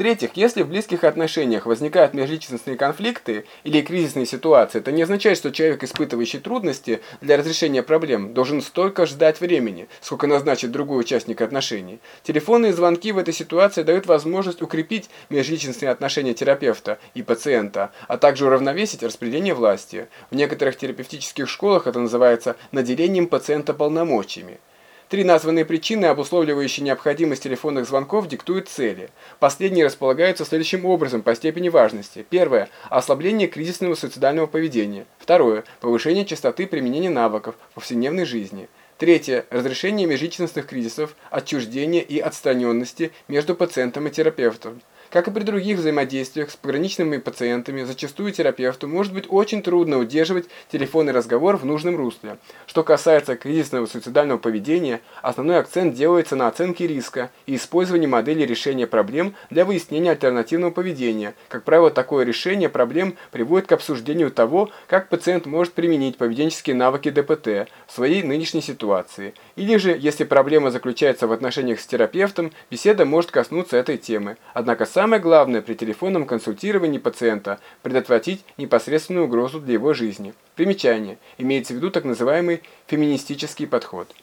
В-третьих, если в близких отношениях возникают межличностные конфликты или кризисные ситуации, это не означает, что человек, испытывающий трудности для разрешения проблем, должен столько ждать времени, сколько назначит другой участник отношений. Телефонные звонки в этой ситуации дают возможность укрепить межличностные отношения терапевта и пациента, а также уравновесить распределение власти. В некоторых терапевтических школах это называется наделением пациента полномочиями. Три названные причины, обусловливающие необходимость телефонных звонков, диктуют цели. Последние располагаются следующим образом по степени важности. Первое – ослабление кризисного суицидального поведения. Второе – повышение частоты применения навыков в повседневной жизни. Третье – разрешение межличностных кризисов, отчуждения и отстраненности между пациентом и терапевтом. Как и при других взаимодействиях с пограничными пациентами, зачастую терапевту может быть очень трудно удерживать телефонный разговор в нужном русле. Что касается кризисного суицидального поведения, основной акцент делается на оценке риска и использовании модели решения проблем для выяснения альтернативного поведения. Как правило, такое решение проблем приводит к обсуждению того, как пациент может применить поведенческие навыки ДПТ в своей нынешней ситуации. Или же, если проблема заключается в отношениях с терапевтом, беседа может коснуться этой темы. Однако сам Самое главное при телефонном консультировании пациента – предотвратить непосредственную угрозу для его жизни. Примечание. Имеется в виду так называемый феминистический подход.